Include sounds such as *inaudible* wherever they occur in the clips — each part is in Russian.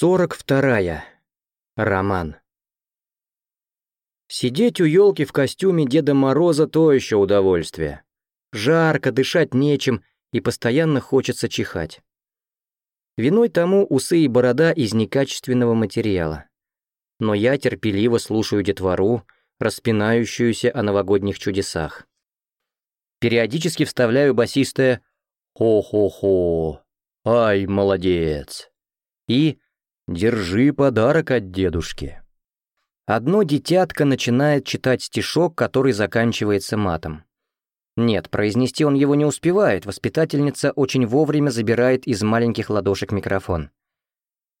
Сорок вторая. Роман. Сидеть у елки в костюме Деда Мороза — то еще удовольствие. Жарко, дышать нечем, и постоянно хочется чихать. Виной тому усы и борода из некачественного материала. Но я терпеливо слушаю детвору, распинающуюся о новогодних чудесах. Периодически вставляю басистое «Хо-хо-хо! Ай, молодец!» и «Держи подарок от дедушки». Одно дитятко начинает читать стишок, который заканчивается матом. Нет, произнести он его не успевает, воспитательница очень вовремя забирает из маленьких ладошек микрофон.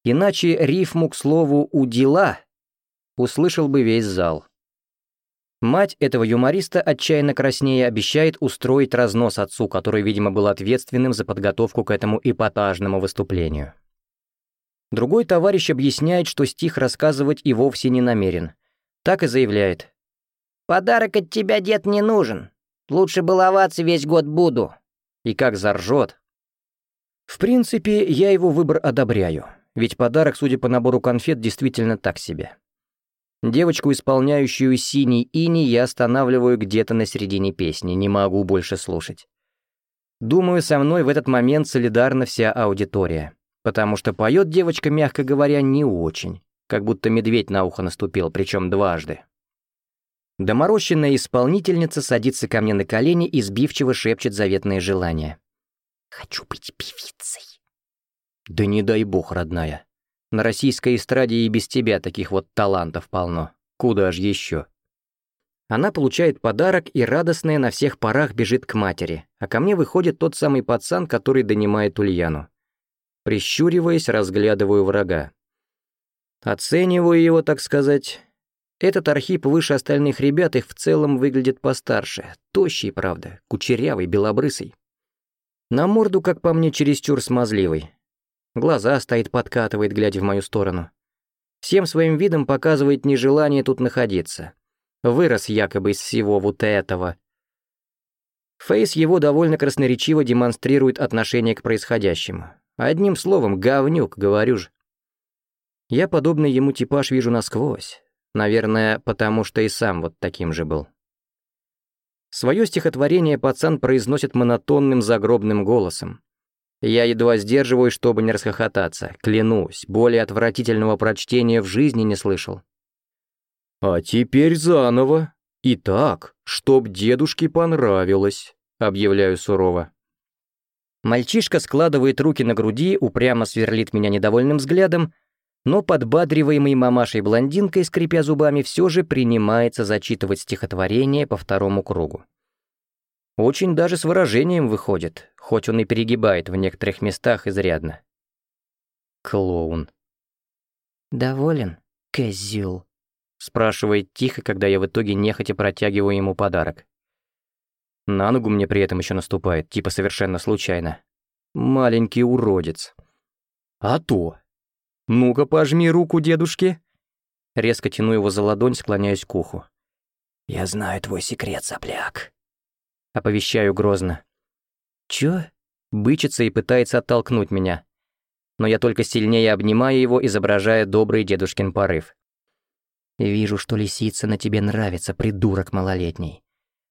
Иначе рифму к слову «удила» услышал бы весь зал. Мать этого юмориста отчаянно краснее обещает устроить разнос отцу, который, видимо, был ответственным за подготовку к этому эпатажному выступлению. Другой товарищ объясняет, что стих рассказывать и вовсе не намерен. Так и заявляет. «Подарок от тебя, дед, не нужен. Лучше баловаться весь год буду». И как заржет. В принципе, я его выбор одобряю, ведь подарок, судя по набору конфет, действительно так себе. Девочку, исполняющую синий ини, я останавливаю где-то на середине песни, не могу больше слушать. Думаю, со мной в этот момент солидарна вся аудитория, потому что поет девочка, мягко говоря, не очень, как будто медведь на ухо наступил, причем дважды. Доморощенная исполнительница садится ко мне на колени и сбивчиво шепчет заветные желания. «Хочу быть певицей». «Да не дай бог, родная. На российской эстраде и без тебя таких вот талантов полно. Куда ж еще? Она получает подарок и радостная на всех парах бежит к матери, а ко мне выходит тот самый пацан, который донимает Ульяну. Прищуриваясь, разглядываю врага. Оцениваю его, так сказать. Этот Архип выше остальных ребят их в целом выглядит постарше. Тощий, правда, кучерявый, белобрысый. На морду, как по мне, чересчур смазливый. Глаза стоит подкатывает, глядя в мою сторону. Всем своим видом показывает нежелание тут находиться. Вырос якобы из всего вот этого. Фейс его довольно красноречиво демонстрирует отношение к происходящему. Одним словом, говнюк, говорю же. Я подобный ему типаж вижу насквозь. Наверное, потому что и сам вот таким же был. Свое стихотворение пацан произносит монотонным загробным голосом. Я едва сдерживаюсь, чтобы не расхохотаться. Клянусь, более отвратительного прочтения в жизни не слышал. «А теперь заново. Итак, чтоб дедушке понравилось», — объявляю сурово. Мальчишка складывает руки на груди, упрямо сверлит меня недовольным взглядом, но подбадриваемый мамашей-блондинкой, скрипя зубами, все же принимается зачитывать стихотворение по второму кругу. Очень даже с выражением выходит, хоть он и перегибает в некоторых местах изрядно. Клоун. «Доволен, козел?» спрашивает тихо, когда я в итоге нехотя протягиваю ему подарок. На ногу мне при этом еще наступает, типа совершенно случайно. Маленький уродец. А то. Ну-ка, пожми руку дедушке. Резко тяну его за ладонь, склоняюсь к уху. «Я знаю твой секрет, сопляк», Оповещаю грозно. «Чё?» Бычится и пытается оттолкнуть меня. Но я только сильнее обнимаю его, изображая добрый дедушкин порыв. «Вижу, что лисица на тебе нравится, придурок малолетний.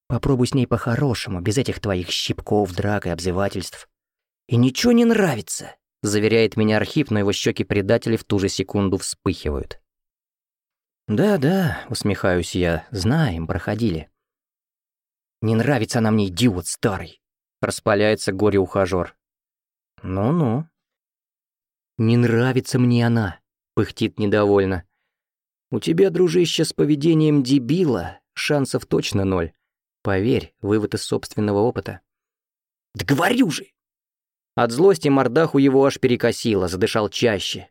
Попробуй с ней по-хорошему, без этих твоих щипков, драк и обзывательств». «И ничего не нравится», — заверяет меня Архип, но его щеки предатели в ту же секунду вспыхивают. «Да-да», — усмехаюсь я, — «знаем, проходили». Не нравится она мне, идиот старый. Распаляется горе-ухажёр. Ну-ну. Не нравится мне она, пыхтит недовольно. У тебя, дружище, с поведением дебила шансов точно ноль. Поверь, вывод из собственного опыта. Да говорю же! От злости мордаху его аж перекосило, задышал чаще.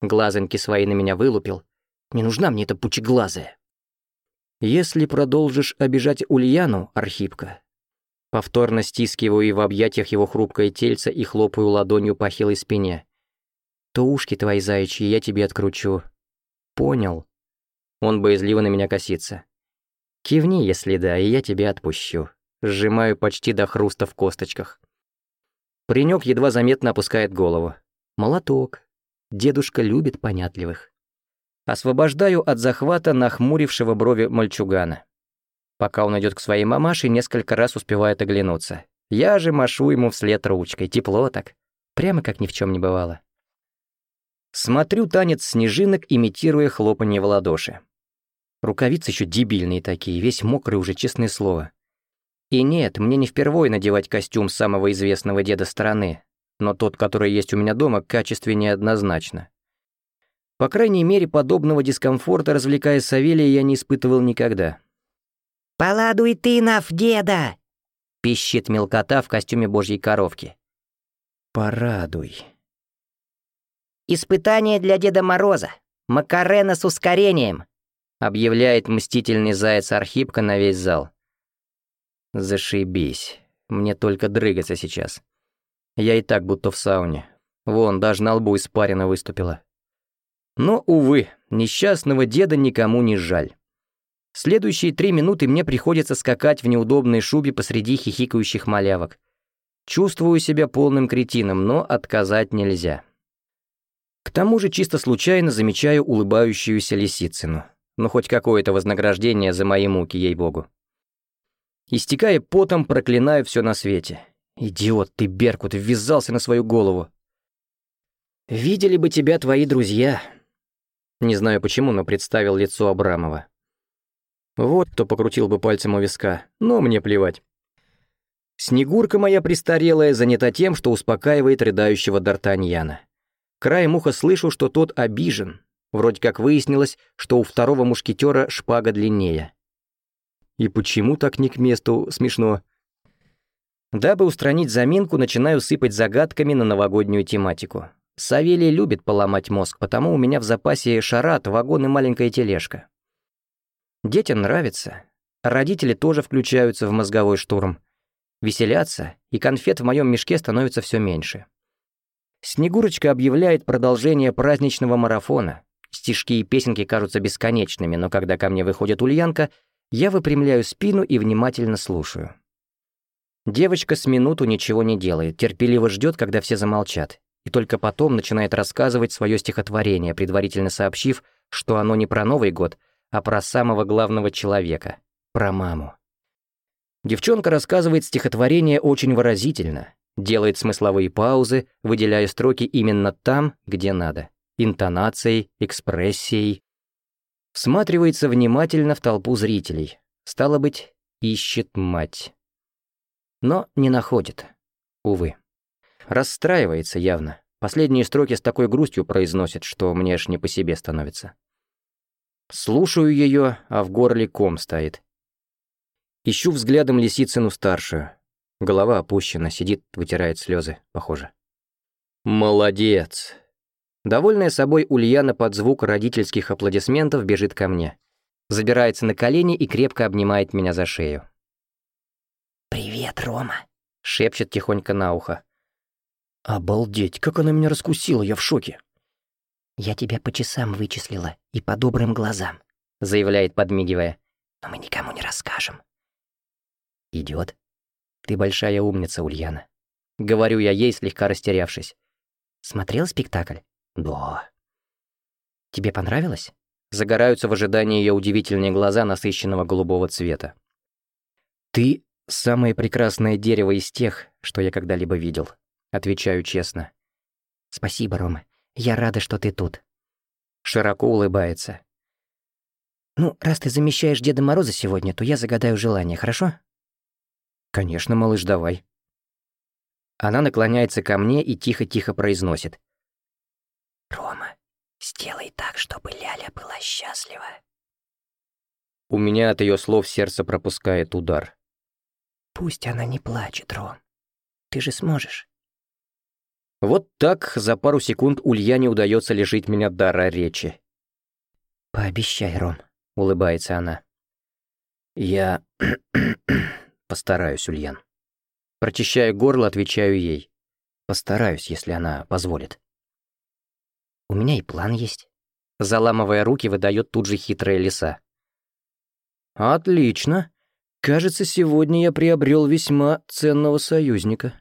Глазоньки свои на меня вылупил. Не нужна мне эта пучеглазая. «Если продолжишь обижать Ульяну, Архипка...» Повторно стискиваю и в объятиях его хрупкое тельце и хлопаю ладонью по хилой спине. «То ушки твои заячьи я тебе откручу». «Понял». Он боязливо на меня косится. «Кивни, если да, и я тебя отпущу». Сжимаю почти до хруста в косточках. Паренек едва заметно опускает голову. «Молоток». Дедушка любит понятливых. Освобождаю от захвата нахмурившего брови мальчугана. Пока он идет к своей мамаше, несколько раз успевает оглянуться. Я же машу ему вслед ручкой, тепло так, прямо как ни в чем не бывало. Смотрю танец снежинок, имитируя хлопанье в ладоши. Рукавицы еще дебильные такие, весь мокрый уже, честное слово. И нет, мне не впервой надевать костюм самого известного деда страны, но тот, который есть у меня дома, качественнее однозначно. По крайней мере, подобного дискомфорта, развлекая Савелия, я не испытывал никогда. «Поладуй ты, нав деда!» — пищит мелкота в костюме божьей коровки. «Порадуй». «Испытание для Деда Мороза. Макарена с ускорением», — объявляет мстительный заяц Архипка на весь зал. «Зашибись. Мне только дрыгаться сейчас. Я и так будто в сауне. Вон, даже на лбу испарина выступила». Но, увы, несчастного деда никому не жаль. Следующие три минуты мне приходится скакать в неудобной шубе посреди хихикающих малявок. Чувствую себя полным кретином, но отказать нельзя. К тому же чисто случайно замечаю улыбающуюся лисицыну. Ну, хоть какое-то вознаграждение за мои муки, ей-богу. Истекая потом, проклинаю все на свете. Идиот ты, Беркут, ввязался на свою голову. Видели бы тебя твои друзья, не знаю почему, но представил лицо Абрамова. Вот кто покрутил бы пальцем у виска, но мне плевать. Снегурка моя престарелая занята тем, что успокаивает рыдающего Д'Артаньяна. Краем уха слышу, что тот обижен. Вроде как выяснилось, что у второго мушкетера шпага длиннее. И почему так не к месту смешно? Дабы устранить заминку, начинаю сыпать загадками на новогоднюю тематику. Савелий любит поломать мозг, потому у меня в запасе шарат, вагон и маленькая тележка. Детям нравится. Родители тоже включаются в мозговой штурм. Веселятся, и конфет в моем мешке становится все меньше. Снегурочка объявляет продолжение праздничного марафона. Стишки и песенки кажутся бесконечными, но когда ко мне выходит Ульянка, я выпрямляю спину и внимательно слушаю. Девочка с минуту ничего не делает, терпеливо ждет, когда все замолчат, и только потом начинает рассказывать свое стихотворение, предварительно сообщив, что оно не про Новый год, а про самого главного человека, про маму. Девчонка рассказывает стихотворение очень выразительно, делает смысловые паузы, выделяя строки именно там, где надо, интонацией, экспрессией. Всматривается внимательно в толпу зрителей, стало быть, ищет мать. Но не находит, увы. Расстраивается явно. Последние строки с такой грустью произносит, что мне аж не по себе становится. Слушаю ее, а в горле ком стоит. Ищу взглядом лисицыну старшую. Голова опущена, сидит, вытирает слезы, похоже. «Молодец!» Довольная собой Ульяна под звук родительских аплодисментов бежит ко мне. Забирается на колени и крепко обнимает меня за шею. «Привет, Рома», — шепчет тихонько на ухо. «Обалдеть, как она меня раскусила, я в шоке!» «Я тебя по часам вычислила и по добрым глазам», — заявляет, подмигивая. «Но мы никому не расскажем». «Идёт. Ты большая умница, Ульяна». Говорю я ей, слегка растерявшись. «Смотрел спектакль?» «Да». «Тебе понравилось?» Загораются в ожидании ее удивительные глаза насыщенного голубого цвета. «Ты — самое прекрасное дерево из тех, что я когда-либо видел», Отвечаю честно. «Спасибо, Рома. Я рада, что ты тут». Широко улыбается. «Ну, раз ты замещаешь Деда Мороза сегодня, то я загадаю желание, хорошо?» «Конечно, малыш, давай». Она наклоняется ко мне и тихо-тихо произносит. «Рома, сделай так, чтобы Ляля была счастлива». У меня от ее слов сердце пропускает удар. «Пусть она не плачет, Ром. Ты же сможешь». Вот так за пару секунд Ульяне удается лишить меня дара речи. «Пообещай, Ром», — улыбается она. «Я *clears throat* постараюсь, Ульян». Прочищая горло, отвечаю ей. Постараюсь, если она позволит. «У меня и план есть». Заламывая руки, выдает тут же хитрая лиса. «Отлично. Кажется, сегодня я приобрел весьма ценного союзника».